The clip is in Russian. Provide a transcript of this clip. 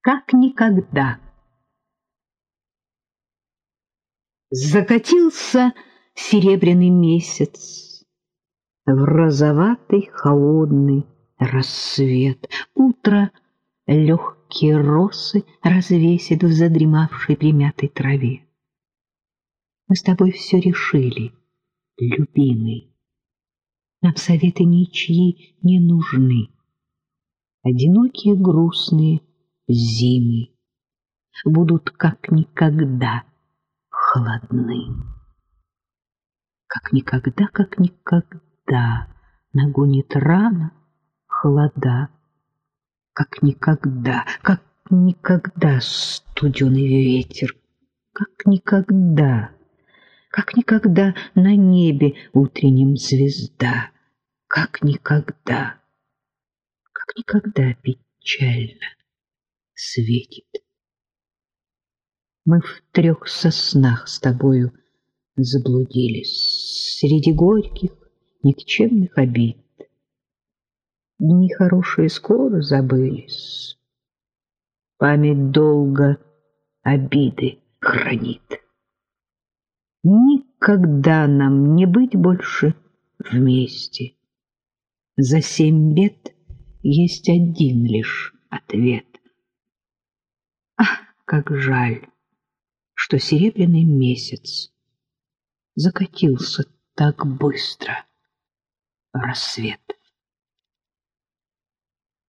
как никогда. Закатился серебряный месяц в розоватый холодный рассвет. Утро легкие росы развесит в задремавшей примятой траве. Мы с тобой все решили, любимый. Нам советы ничьи не нужны. Одинокие грустные зимы будут как никогда холодны. Как никогда, как никогда нагонит рано холода. Как никогда, как никогда студеный ветер, как никогда, как никогда на небе утреннем звезда, как никогда, как никогда печально светит. Мы в трех соснах с тобою заблудились среди горьких, никчемных обид. Дни хорошие скоро забылись, память долго обиды хранит. Никогда нам не быть больше вместе. За семь бед есть один лишь ответ. Как жаль, что серебряный месяц закатился так быстро в рассвет.